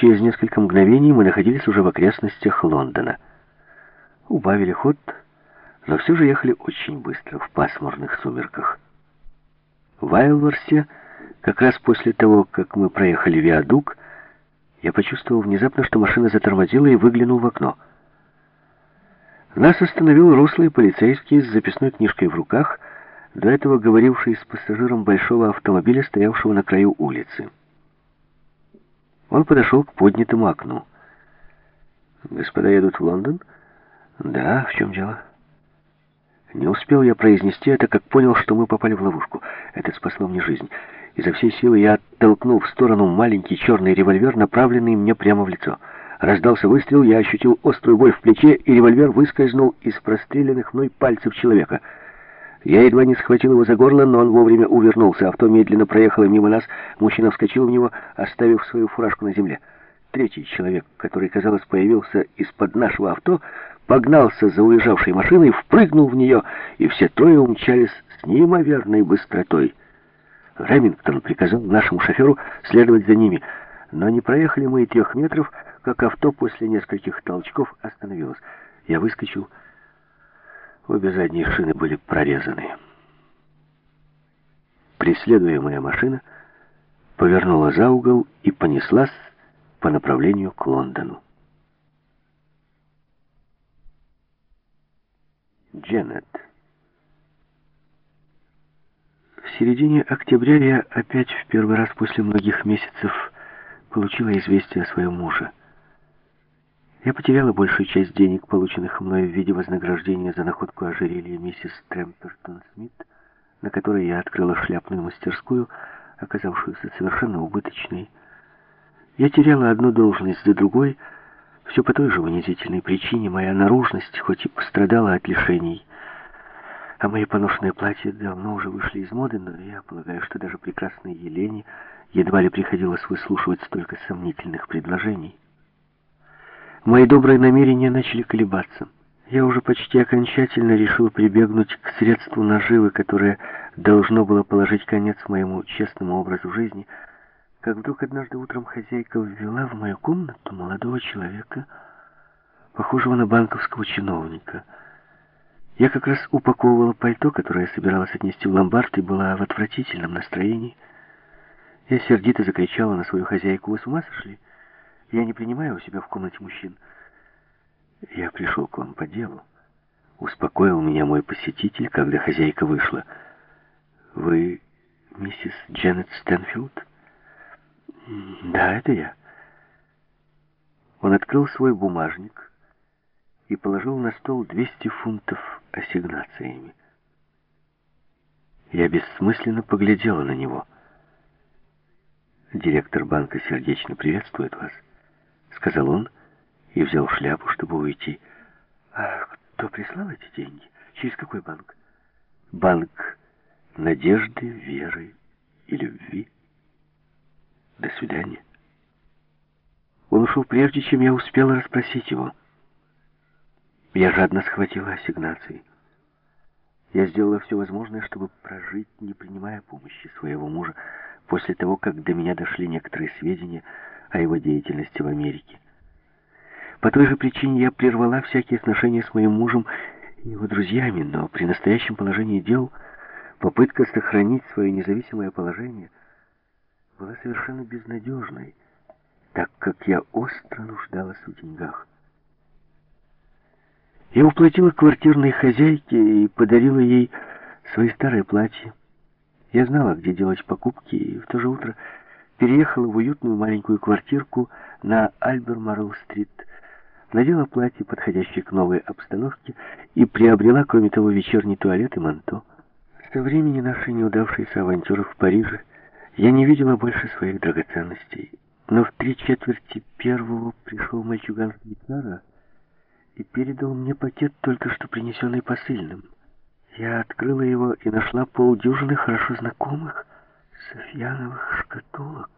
Через несколько мгновений мы находились уже в окрестностях Лондона. Убавили ход, но все же ехали очень быстро, в пасмурных сумерках. В Айлворсе, как раз после того, как мы проехали виадук, я почувствовал внезапно, что машина затормозила и выглянул в окно. Нас остановил рослый полицейский с записной книжкой в руках, до этого говоривший с пассажиром большого автомобиля, стоявшего на краю улицы. Он подошел к поднятому окну. «Господа едут в Лондон?» «Да, в чем дело?» Не успел я произнести это, как понял, что мы попали в ловушку. Это спасло мне жизнь. Изо всей силы я оттолкнул в сторону маленький черный револьвер, направленный мне прямо в лицо. Раздался выстрел, я ощутил острую боль в плече, и револьвер выскользнул из простреленных мной пальцев человека — я едва не схватил его за горло, но он вовремя увернулся. Авто медленно проехало мимо нас. Мужчина вскочил в него, оставив свою фуражку на земле. Третий человек, который, казалось, появился из-под нашего авто, погнался за уезжавшей машиной, впрыгнул в нее, и все трое умчались с неимоверной быстротой. Ремингтон приказал нашему шоферу следовать за ними, но не проехали мы и трех метров, как авто после нескольких толчков остановилось. Я выскочил Обе задние шины были прорезаны. Преследуемая машина повернула за угол и понеслась по направлению к Лондону. Дженнет. В середине октября я опять в первый раз после многих месяцев получила известие о своем муже. Я потеряла большую часть денег, полученных мною в виде вознаграждения за находку ожерелья миссис Трэмпертон Смит, на которой я открыла шляпную мастерскую, оказавшуюся совершенно убыточной. Я теряла одну должность за другой, все по той же унизительной причине. Моя наружность хоть и пострадала от лишений, а мои поношенные платья давно уже вышли из моды, но я полагаю, что даже прекрасной Елене едва ли приходилось выслушивать столько сомнительных предложений. Мои добрые намерения начали колебаться. Я уже почти окончательно решил прибегнуть к средству наживы, которое должно было положить конец моему честному образу жизни, как вдруг однажды утром хозяйка ввела в мою комнату молодого человека, похожего на банковского чиновника. Я как раз упаковывала пальто, которое собиралась отнести в ломбард, и была в отвратительном настроении. Я сердито закричала на свою хозяйку, «Вы с ума сошли?» Я не принимаю у себя в комнате мужчин. Я пришел к вам по делу. Успокоил меня мой посетитель, когда хозяйка вышла. Вы миссис Дженнет Стэнфилд? Да, это я. Он открыл свой бумажник и положил на стол 200 фунтов ассигнациями. Я бессмысленно поглядела на него. Директор банка сердечно приветствует вас. — сказал он и взял шляпу, чтобы уйти. «А кто прислал эти деньги? Через какой банк?» «Банк надежды, веры и любви. До свидания». Он ушел прежде, чем я успела расспросить его. Я жадно схватила ассигнации. Я сделала все возможное, чтобы прожить, не принимая помощи своего мужа, после того, как до меня дошли некоторые сведения о его деятельности в Америке. По той же причине я прервала всякие отношения с моим мужем и его друзьями, но при настоящем положении дел попытка сохранить свое независимое положение была совершенно безнадежной, так как я остро нуждалась в деньгах. Я уплатила квартирной хозяйке и подарила ей свои старые платья. Я знала, где делать покупки, и в то же утро переехала в уютную маленькую квартирку на Альбер-Марл-стрит, надела платье, подходящее к новой обстановке, и приобрела, кроме того, вечерний туалет и манто. Со времени нашей неудавшейся авантюры в Париже я не видела больше своих драгоценностей, но в три четверти первого пришел мальчуган с гитара и передал мне пакет, только что принесенный посыльным. Я открыла его и нашла полдюжины хорошо знакомых, Софьяновых шкатулок.